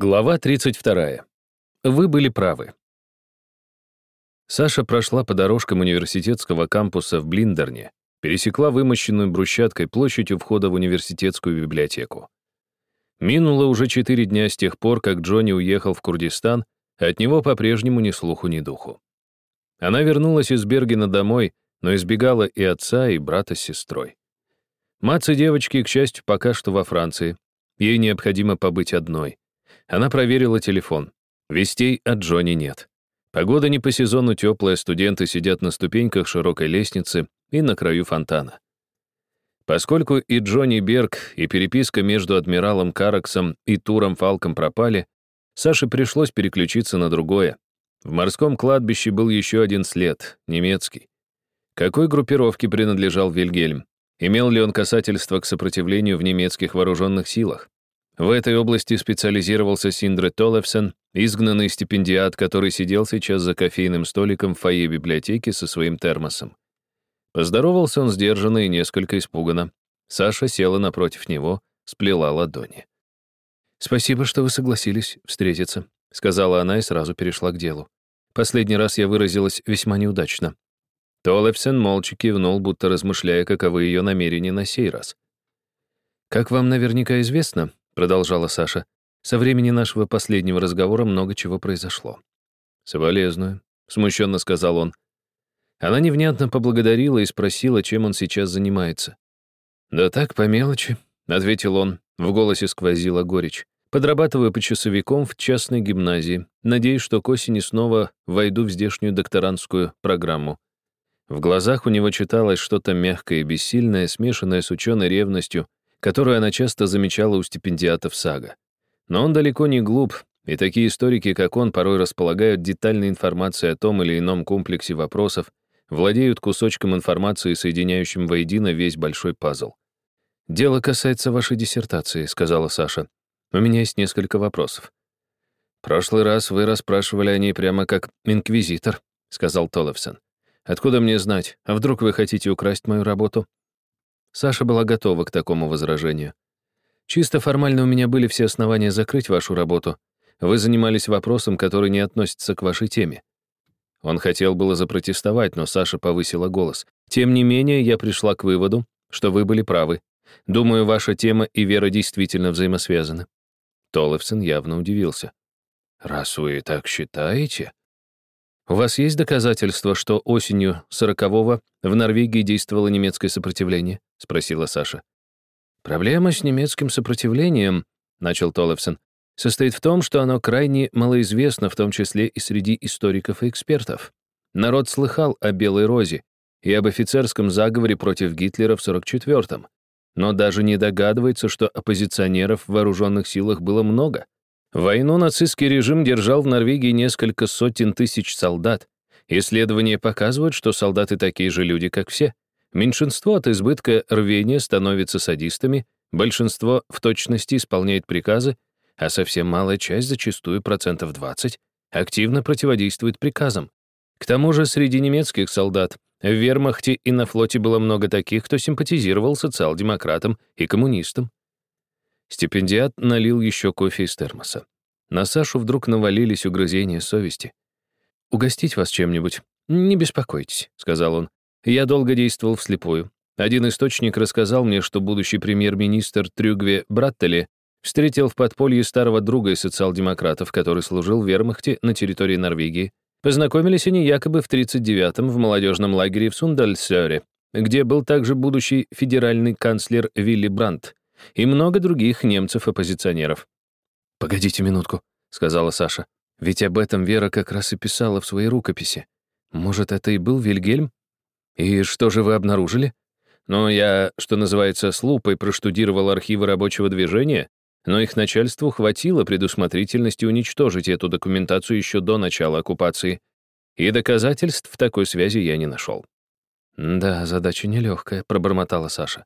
Глава 32. Вы были правы. Саша прошла по дорожкам университетского кампуса в Блиндерне, пересекла вымощенную брусчаткой площадь у входа в университетскую библиотеку. Минуло уже четыре дня с тех пор, как Джонни уехал в Курдистан, а от него по-прежнему ни слуху, ни духу. Она вернулась из Бергена домой, но избегала и отца, и брата с сестрой. И девочки, к счастью, пока что во Франции. Ей необходимо побыть одной. Она проверила телефон. Вестей от Джонни нет. Погода не по сезону теплая, студенты сидят на ступеньках широкой лестницы и на краю фонтана. Поскольку и Джонни Берг, и переписка между адмиралом Караксом и Туром Фалком пропали, Саше пришлось переключиться на другое. В морском кладбище был еще один след, немецкий. Какой группировке принадлежал Вильгельм? Имел ли он касательство к сопротивлению в немецких вооруженных силах? В этой области специализировался Синдре Толлефсен, изгнанный стипендиат, который сидел сейчас за кофейным столиком в фойе библиотеки со своим термосом. Поздоровался он сдержанно и несколько испуганно. Саша села напротив него, сплела ладони. «Спасибо, что вы согласились встретиться», — сказала она и сразу перешла к делу. «Последний раз я выразилась весьма неудачно». Толлефсен молча кивнул, будто размышляя, каковы ее намерения на сей раз. «Как вам наверняка известно, продолжала Саша. Со времени нашего последнего разговора много чего произошло. «Соболезную», — смущенно сказал он. Она невнятно поблагодарила и спросила, чем он сейчас занимается. «Да так, по мелочи», — ответил он. В голосе сквозила горечь. «Подрабатываю почасовиком в частной гимназии. Надеюсь, что к осени снова войду в здешнюю докторантскую программу». В глазах у него читалось что-то мягкое и бессильное, смешанное с ученой ревностью, которую она часто замечала у стипендиатов САГА. Но он далеко не глуп, и такие историки, как он, порой располагают детальной информацией о том или ином комплексе вопросов, владеют кусочком информации, соединяющим воедино весь большой пазл. «Дело касается вашей диссертации», — сказала Саша. «У меня есть несколько вопросов». «Прошлый раз вы расспрашивали о ней прямо как инквизитор», — сказал Толлефсон. «Откуда мне знать? А вдруг вы хотите украсть мою работу?» Саша была готова к такому возражению. «Чисто формально у меня были все основания закрыть вашу работу. Вы занимались вопросом, который не относится к вашей теме». Он хотел было запротестовать, но Саша повысила голос. «Тем не менее, я пришла к выводу, что вы были правы. Думаю, ваша тема и вера действительно взаимосвязаны». Толлефсон явно удивился. «Раз вы так считаете...» «У вас есть доказательства, что осенью сорокового в Норвегии действовало немецкое сопротивление?» — спросила Саша. «Проблема с немецким сопротивлением», — начал Толлефсон, «состоит в том, что оно крайне малоизвестно, в том числе и среди историков и экспертов. Народ слыхал о Белой Розе и об офицерском заговоре против Гитлера в 44-м, но даже не догадывается, что оппозиционеров в вооруженных силах было много. Войну нацистский режим держал в Норвегии несколько сотен тысяч солдат. Исследования показывают, что солдаты такие же люди, как все. Меньшинство от избытка рвения становится садистами, большинство в точности исполняет приказы, а совсем малая часть, зачастую процентов 20, активно противодействует приказам. К тому же среди немецких солдат в вермахте и на флоте было много таких, кто симпатизировал социал-демократам и коммунистам. Стипендиат налил еще кофе из термоса. На Сашу вдруг навалились угрызения совести. «Угостить вас чем-нибудь? Не беспокойтесь», — сказал он. «Я долго действовал вслепую. Один источник рассказал мне, что будущий премьер-министр Трюгве Браттеле встретил в подполье старого друга из социал-демократов, который служил в вермахте на территории Норвегии. Познакомились они якобы в 39-м в молодежном лагере в Сундальсёре, где был также будущий федеральный канцлер Вилли Брандт, и много других немцев-оппозиционеров. «Погодите минутку», — сказала Саша. «Ведь об этом Вера как раз и писала в своей рукописи. Может, это и был Вильгельм? И что же вы обнаружили? Ну, я, что называется, с лупой проштудировал архивы рабочего движения, но их начальству хватило предусмотрительности уничтожить эту документацию еще до начала оккупации, и доказательств в такой связи я не нашел. «Да, задача нелегкая», — пробормотала Саша.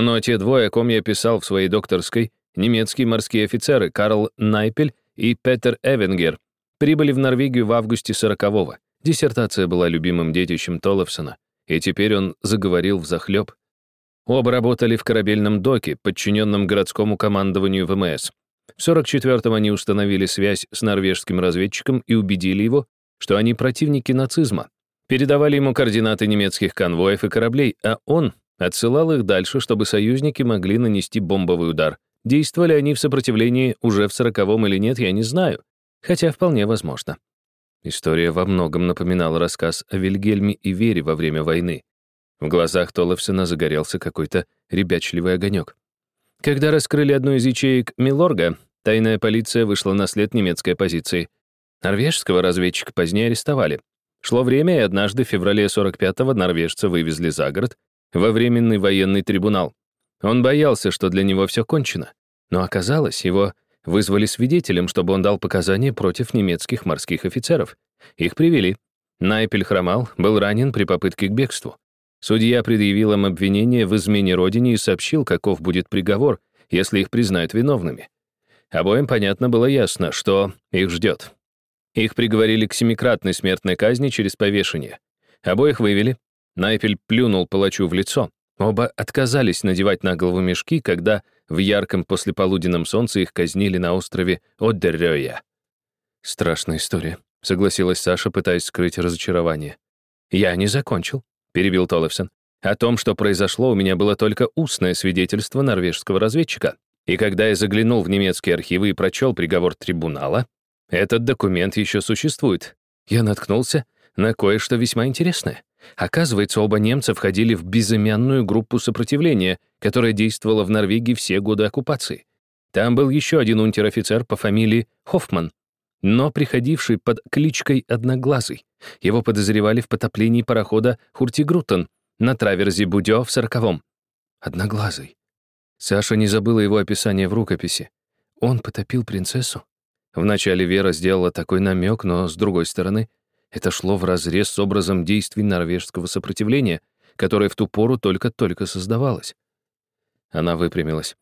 Но те двое, о ком я писал в своей докторской, немецкие морские офицеры Карл Найпель и Петер Эвенгер, прибыли в Норвегию в августе 40-го. Диссертация была любимым детищем Толлефсона, и теперь он заговорил в захлеб. Оба работали в корабельном доке, подчиненном городскому командованию ВМС. В 44-м они установили связь с норвежским разведчиком и убедили его, что они противники нацизма. Передавали ему координаты немецких конвоев и кораблей, а он отсылал их дальше, чтобы союзники могли нанести бомбовый удар. Действовали они в сопротивлении уже в 40-м или нет, я не знаю, хотя вполне возможно. История во многом напоминала рассказ о Вильгельме и Вере во время войны. В глазах Толлефсона загорелся какой-то ребячливый огонек. Когда раскрыли одну из ячеек Милорга, тайная полиция вышла на след немецкой позиции. Норвежского разведчика позднее арестовали. Шло время, и однажды в феврале 45-го норвежца вывезли за город во временный военный трибунал. Он боялся, что для него все кончено. Но оказалось, его вызвали свидетелем, чтобы он дал показания против немецких морских офицеров. Их привели. Найпель хромал, был ранен при попытке к бегству. Судья предъявил им обвинение в измене родине и сообщил, каков будет приговор, если их признают виновными. Обоим, понятно, было ясно, что их ждет. Их приговорили к семикратной смертной казни через повешение. Обоих вывели. Найпель плюнул палачу в лицо. Оба отказались надевать на голову мешки, когда в ярком послеполуденном солнце их казнили на острове Оддеррёя. «Страшная история», — согласилась Саша, пытаясь скрыть разочарование. «Я не закончил», — перебил Толлефсон. «О том, что произошло, у меня было только устное свидетельство норвежского разведчика. И когда я заглянул в немецкие архивы и прочел приговор трибунала, этот документ еще существует. Я наткнулся на кое-что весьма интересное. Оказывается, оба немца входили в безымянную группу сопротивления, которая действовала в Норвегии все годы оккупации. Там был еще один унтер-офицер по фамилии Хоффман, но приходивший под кличкой Одноглазый. Его подозревали в потоплении парохода Хуртигрутен на траверзе Будё в сороковом. Одноглазый. Саша не забыла его описание в рукописи. Он потопил принцессу? Вначале Вера сделала такой намек, но, с другой стороны, это шло вразрез с образом действий норвежского сопротивления, которое в ту пору только-только создавалось. Она выпрямилась.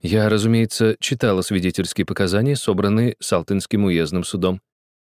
Я, разумеется, читала свидетельские показания, собранные Салтынским уездным судом.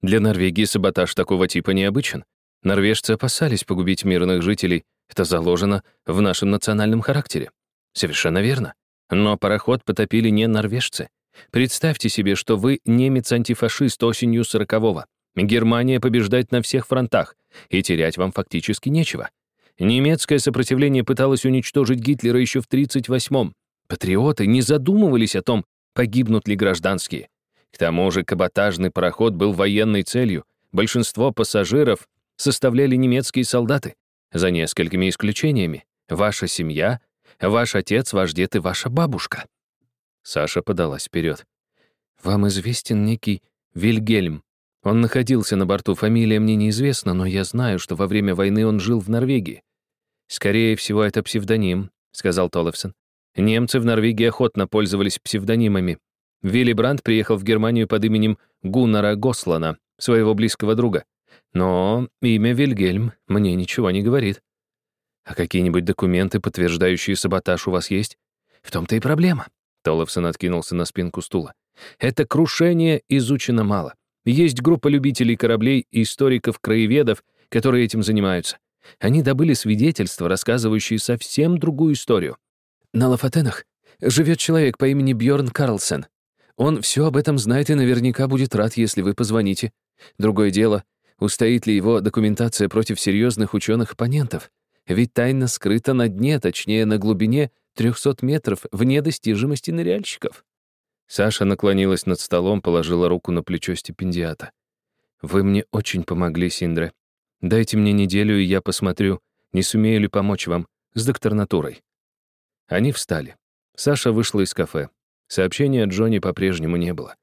Для Норвегии саботаж такого типа необычен. Норвежцы опасались погубить мирных жителей. Это заложено в нашем национальном характере. Совершенно верно. Но пароход потопили не норвежцы. Представьте себе, что вы немец-антифашист осенью сорокового. Германия побеждает на всех фронтах, и терять вам фактически нечего. Немецкое сопротивление пыталось уничтожить Гитлера еще в 1938-м. Патриоты не задумывались о том, погибнут ли гражданские. К тому же каботажный пароход был военной целью. Большинство пассажиров составляли немецкие солдаты. За несколькими исключениями. Ваша семья, ваш отец, ваш дед и ваша бабушка. Саша подалась вперед. «Вам известен некий Вильгельм. Он находился на борту, фамилия мне неизвестна, но я знаю, что во время войны он жил в Норвегии. Скорее всего, это псевдоним», — сказал Толлефсон. «Немцы в Норвегии охотно пользовались псевдонимами. Вилли Брандт приехал в Германию под именем Гуннара Гослана, своего близкого друга. Но имя Вильгельм мне ничего не говорит. А какие-нибудь документы, подтверждающие саботаж, у вас есть? В том-то и проблема. Толловсон откинулся на спинку стула. «Это крушение изучено мало. Есть группа любителей кораблей и историков-краеведов, которые этим занимаются. Они добыли свидетельства, рассказывающие совсем другую историю. На Лафатенах живет человек по имени Бьорн Карлсен. Он все об этом знает и наверняка будет рад, если вы позвоните. Другое дело, устоит ли его документация против серьезных ученых-оппонентов. Ведь тайна скрыта на дне, точнее, на глубине 300 метров вне достижимости ныряльщиков. Саша наклонилась над столом, положила руку на плечо стипендиата. «Вы мне очень помогли, Синдре. Дайте мне неделю, и я посмотрю, не сумею ли помочь вам с докторнатурой». Они встали. Саша вышла из кафе. Сообщения от Джонни по-прежнему не было.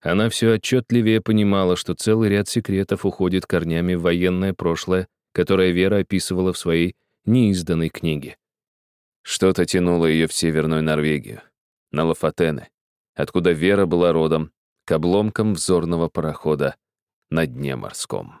Она все отчетливее понимала, что целый ряд секретов уходит корнями в военное прошлое, которое Вера описывала в своей неизданной книге. Что-то тянуло ее в Северную Норвегию, на Лафатены, откуда Вера была родом, к обломкам взорного парохода на дне морском.